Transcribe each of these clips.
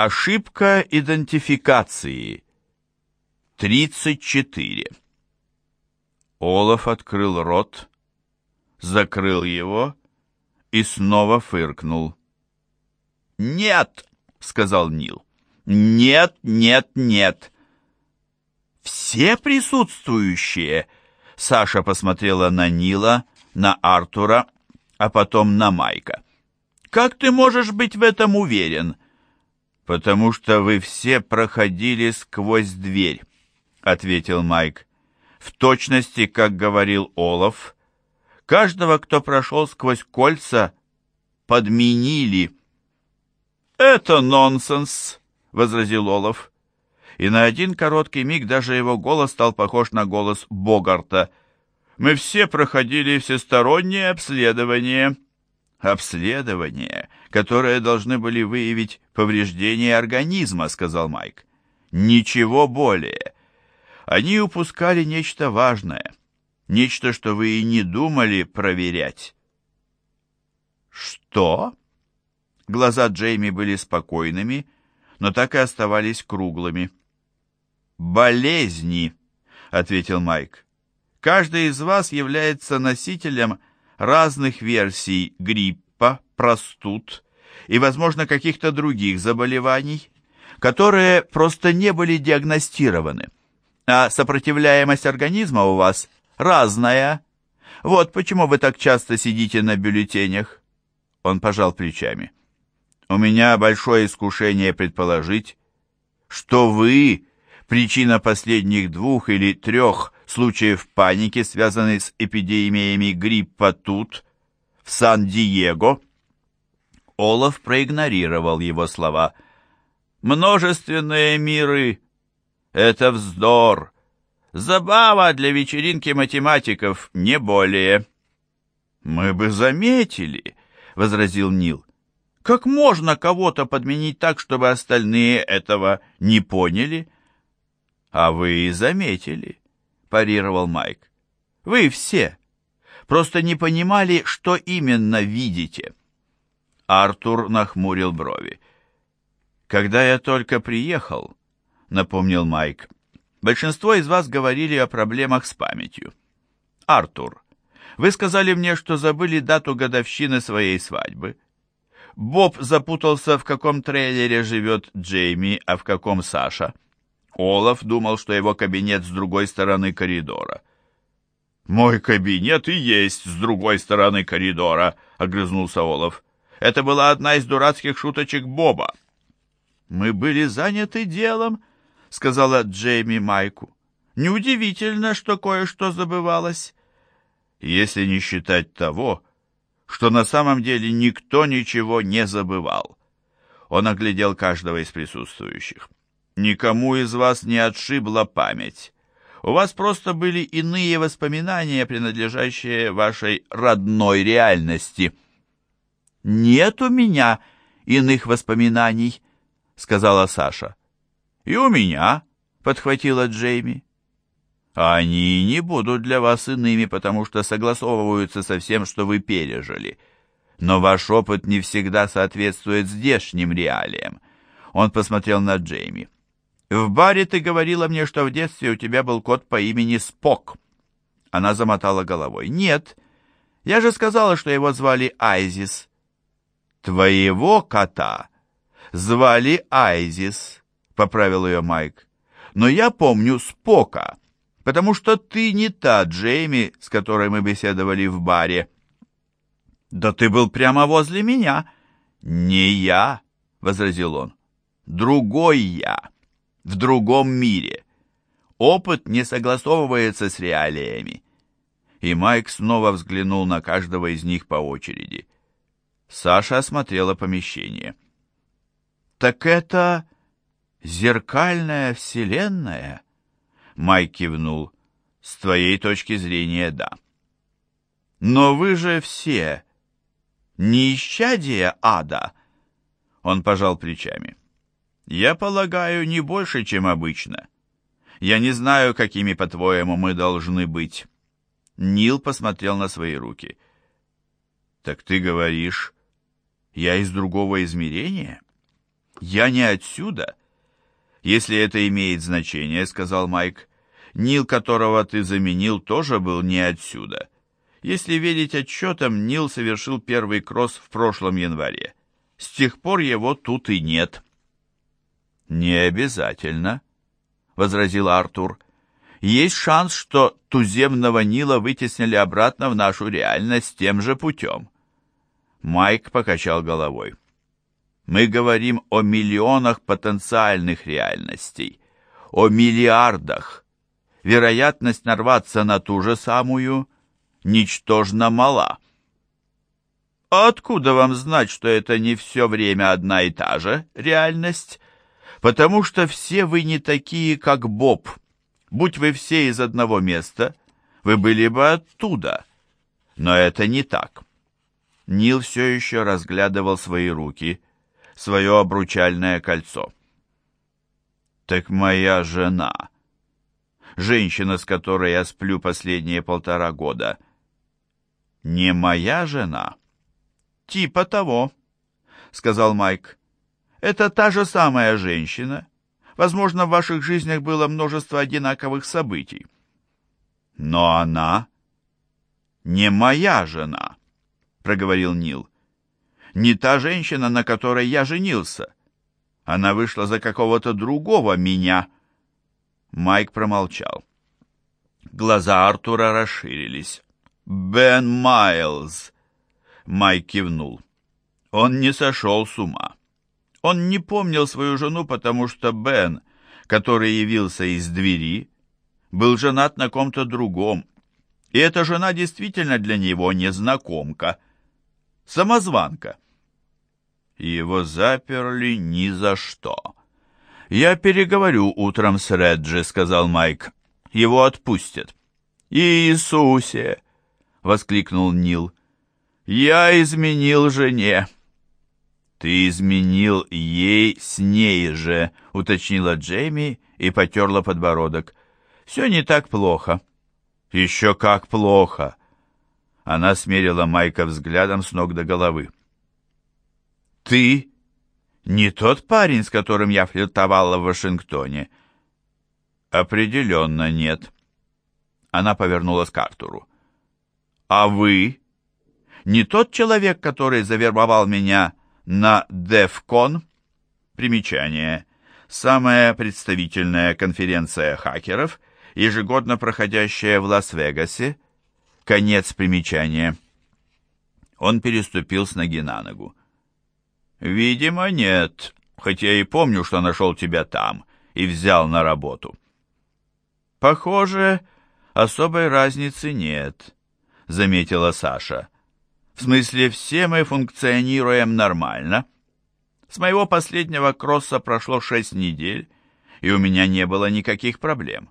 Ошибка идентификации. 34. Олаф открыл рот, закрыл его и снова фыркнул. «Нет!» — сказал Нил. «Нет, нет, нет!» «Все присутствующие!» Саша посмотрела на Нила, на Артура, а потом на Майка. «Как ты можешь быть в этом уверен?» «Потому что вы все проходили сквозь дверь», — ответил Майк. «В точности, как говорил Олаф, каждого, кто прошел сквозь кольца, подменили». «Это нонсенс», — возразил Олаф. И на один короткий миг даже его голос стал похож на голос Богарта. «Мы все проходили всестороннее обследование». «Обследование, которое должны были выявить повреждения организма», — сказал Майк. «Ничего более. Они упускали нечто важное, нечто, что вы и не думали проверять». «Что?» Глаза Джейми были спокойными, но так и оставались круглыми. «Болезни», — ответил Майк. «Каждый из вас является носителем разных версий гриппа, простуд и, возможно, каких-то других заболеваний, которые просто не были диагностированы. А сопротивляемость организма у вас разная. Вот почему вы так часто сидите на бюллетенях. Он пожал плечами. У меня большое искушение предположить, что вы причина последних двух или трех случаев паники, связанной с эпидемиями гриппа тут, в Сан-Диего. Олаф проигнорировал его слова. «Множественные миры — это вздор. Забава для вечеринки математиков, не более». «Мы бы заметили», — возразил Нил. «Как можно кого-то подменить так, чтобы остальные этого не поняли?» «А вы и заметили», — парировал Майк. «Вы все. Просто не понимали, что именно видите». Артур нахмурил брови. «Когда я только приехал», — напомнил Майк, — «большинство из вас говорили о проблемах с памятью. Артур, вы сказали мне, что забыли дату годовщины своей свадьбы. Боб запутался, в каком трейлере живет Джейми, а в каком Саша». Олаф думал, что его кабинет с другой стороны коридора. «Мой кабинет и есть с другой стороны коридора», — огрызнулся Олаф. «Это была одна из дурацких шуточек Боба». «Мы были заняты делом», — сказала Джейми Майку. «Неудивительно, что кое-что забывалось». «Если не считать того, что на самом деле никто ничего не забывал». Он оглядел каждого из присутствующих. Никому из вас не отшибла память. У вас просто были иные воспоминания, принадлежащие вашей родной реальности. «Нет у меня иных воспоминаний», — сказала Саша. «И у меня», — подхватила Джейми. «Они не будут для вас иными, потому что согласовываются со всем, что вы пережили. Но ваш опыт не всегда соответствует здешним реалиям». Он посмотрел на Джейми. В баре ты говорила мне, что в детстве у тебя был кот по имени Спок. Она замотала головой. Нет, я же сказала, что его звали Айзис. Твоего кота звали Айзис, поправил ее Майк. Но я помню Спока, потому что ты не та Джейми, с которой мы беседовали в баре. Да ты был прямо возле меня. Не я, возразил он. Другой я в другом мире. Опыт не согласовывается с реалиями. И Майк снова взглянул на каждого из них по очереди. Саша осмотрела помещение. «Так это зеркальная вселенная?» Майк кивнул. «С твоей точки зрения, да». «Но вы же все не ада!» Он пожал плечами. Я полагаю, не больше, чем обычно. Я не знаю, какими, по-твоему, мы должны быть. Нил посмотрел на свои руки. Так ты говоришь, я из другого измерения? «Я не отсюда?» «Если это имеет значение», — сказал Майк. «Нил, которого ты заменил, тоже был не отсюда. Если верить отчетам, Нил совершил первый кросс в прошлом январе. С тех пор его тут и нет». «Не обязательно», — возразил Артур. «Есть шанс, что туземного Нила вытеснили обратно в нашу реальность тем же путем». Майк покачал головой. Мы говорим о миллионах потенциальных реальностей, о миллиардах. Вероятность нарваться на ту же самую ничтожно мала. А откуда вам знать, что это не все время одна и та же реальность? Потому что все вы не такие, как Боб. Будь вы все из одного места, вы были бы оттуда. Но это не так. Нил все еще разглядывал свои руки, свое обручальное кольцо. «Так моя жена, женщина, с которой я сплю последние полтора года, не моя жена?» «Типа того», — сказал Майк. «Это та же самая женщина. Возможно, в ваших жизнях было множество одинаковых событий. Но она не моя жена», — проговорил Нил не та женщина, на которой я женился. Она вышла за какого-то другого меня. Майк промолчал. Глаза Артура расширились. «Бен Майлз!» Майк кивнул. Он не сошел с ума. Он не помнил свою жену, потому что Бен, который явился из двери, был женат на ком-то другом. И эта жена действительно для него незнакомка самозванка. Его заперли ни за что. «Я переговорю утром с Реджи», — сказал Майк. «Его отпустят». «Иисусе!» — воскликнул Нил. «Я изменил жене». «Ты изменил ей с ней же», — уточнила Джейми и потерла подбородок. «Все не так плохо». «Еще как плохо. Она смерила Майка взглядом с ног до головы. «Ты не тот парень, с которым я флиртовала в Вашингтоне?» «Определенно нет». Она повернулась к Артуру. «А вы? Не тот человек, который завербовал меня на DEFCON?» Примечание. Самая представительная конференция хакеров, ежегодно проходящая в Лас-Вегасе, Конец примечания. Он переступил с ноги на ногу. «Видимо, нет, хотя я и помню, что нашел тебя там и взял на работу». «Похоже, особой разницы нет», — заметила Саша. «В смысле, все мы функционируем нормально. С моего последнего кросса прошло шесть недель, и у меня не было никаких проблем.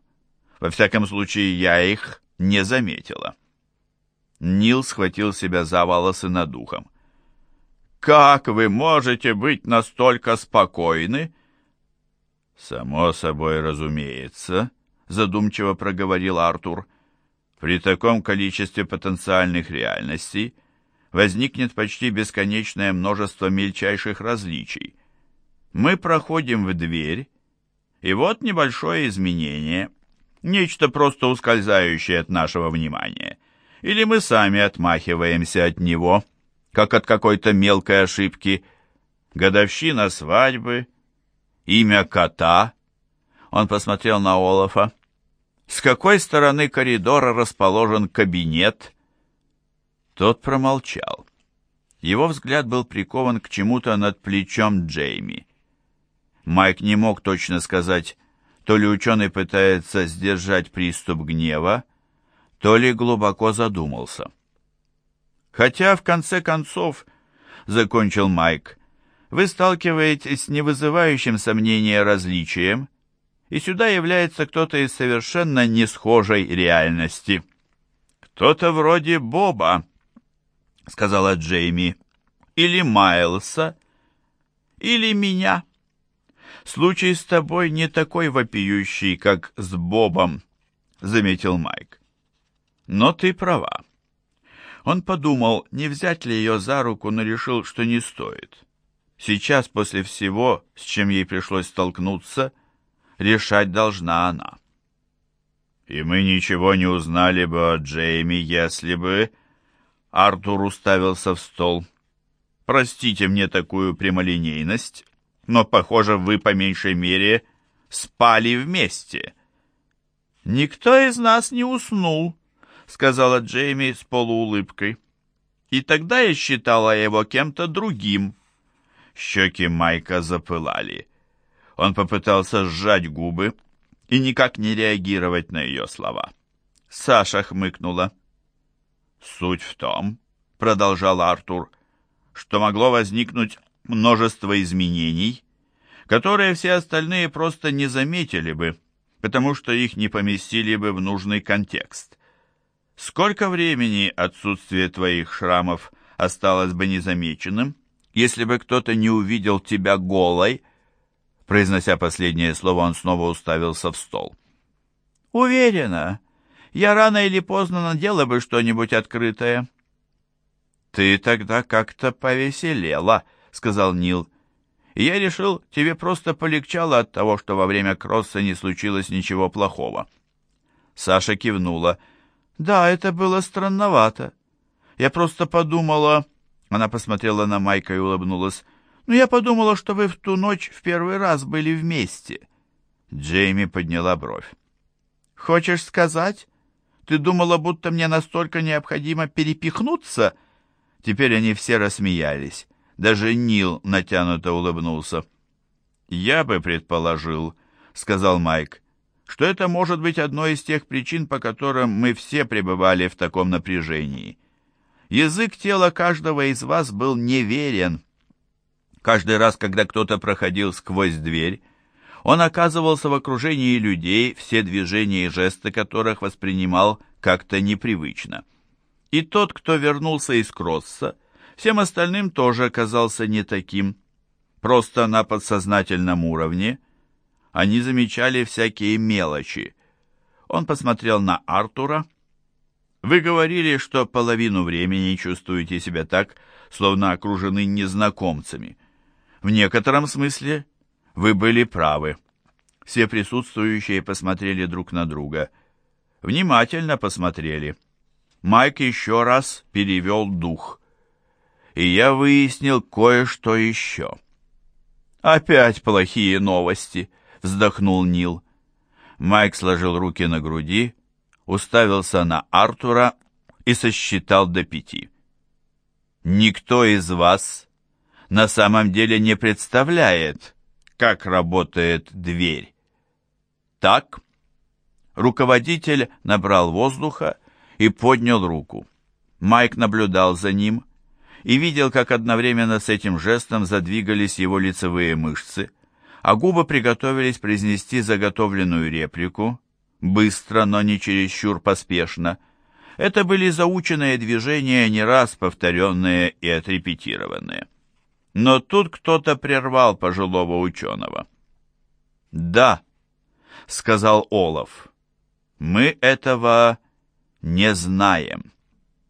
Во всяком случае, я их не заметила». Нил схватил себя за волосы над ухом. «Как вы можете быть настолько спокойны?» «Само собой разумеется», — задумчиво проговорил Артур. «При таком количестве потенциальных реальностей возникнет почти бесконечное множество мельчайших различий. Мы проходим в дверь, и вот небольшое изменение, нечто просто ускользающее от нашего внимания» или мы сами отмахиваемся от него, как от какой-то мелкой ошибки. Годовщина свадьбы, имя кота. Он посмотрел на Олафа. С какой стороны коридора расположен кабинет? Тот промолчал. Его взгляд был прикован к чему-то над плечом Джейми. Майк не мог точно сказать, то ли ученый пытается сдержать приступ гнева, то ли глубоко задумался. Хотя, в конце концов, закончил Майк, вы сталкиваетесь с невызывающим сомнения различием, и сюда является кто-то из совершенно не схожей реальности. «Кто-то вроде Боба», — сказала Джейми, — «или Майлса, или меня. Случай с тобой не такой вопиющий, как с Бобом», — заметил Майк. Но ты права. Он подумал, не взять ли ее за руку, но решил, что не стоит. Сейчас, после всего, с чем ей пришлось столкнуться, решать должна она. И мы ничего не узнали бы о Джейми, если бы... Артур уставился в стол. Простите мне такую прямолинейность, но, похоже, вы по меньшей мере спали вместе. Никто из нас не уснул, сказала Джейми с полуулыбкой. И тогда я считала его кем-то другим. Щеки Майка запылали. Он попытался сжать губы и никак не реагировать на ее слова. Саша хмыкнула. «Суть в том, — продолжал Артур, — что могло возникнуть множество изменений, которые все остальные просто не заметили бы, потому что их не поместили бы в нужный контекст. Сколько времени отсутствие твоих шрамов осталось бы незамеченным, если бы кто-то не увидел тебя голой?» Произнося последнее слово, он снова уставился в стол. «Уверена, я рано или поздно надела бы что-нибудь открытое». «Ты тогда как-то повеселела», — сказал Нил. «И я решил, тебе просто полегчало от того, что во время кросса не случилось ничего плохого». Саша кивнула. «Да, это было странновато. Я просто подумала...» Она посмотрела на Майка и улыбнулась. «Ну, я подумала, что вы в ту ночь в первый раз были вместе». Джейми подняла бровь. «Хочешь сказать, ты думала, будто мне настолько необходимо перепихнуться?» Теперь они все рассмеялись. Даже Нил натянуто улыбнулся. «Я бы предположил», — сказал Майк, что это может быть одной из тех причин, по которым мы все пребывали в таком напряжении. Язык тела каждого из вас был неверен. Каждый раз, когда кто-то проходил сквозь дверь, он оказывался в окружении людей, все движения и жесты которых воспринимал как-то непривычно. И тот, кто вернулся из кросса, всем остальным тоже оказался не таким. Просто на подсознательном уровне они замечали всякие мелочи. Он посмотрел на Артура. «Вы говорили, что половину времени чувствуете себя так, словно окружены незнакомцами. В некотором смысле вы были правы». Все присутствующие посмотрели друг на друга. Внимательно посмотрели. Майк еще раз перевел дух. И я выяснил кое-что еще. «Опять плохие новости», — вздохнул Нил. Майк сложил руки на груди, уставился на Артура и сосчитал до пяти. «Никто из вас на самом деле не представляет, как работает дверь. Так?» Руководитель набрал воздуха и поднял руку. Майк наблюдал за ним и видел, как одновременно с этим жестом задвигались его лицевые мышцы, а губы приготовились произнести заготовленную реплику, быстро, но не чересчур поспешно. Это были заученные движения, не раз повторенные и отрепетированные. Но тут кто-то прервал пожилого ученого. «Да», — сказал Олаф, — «мы этого не знаем».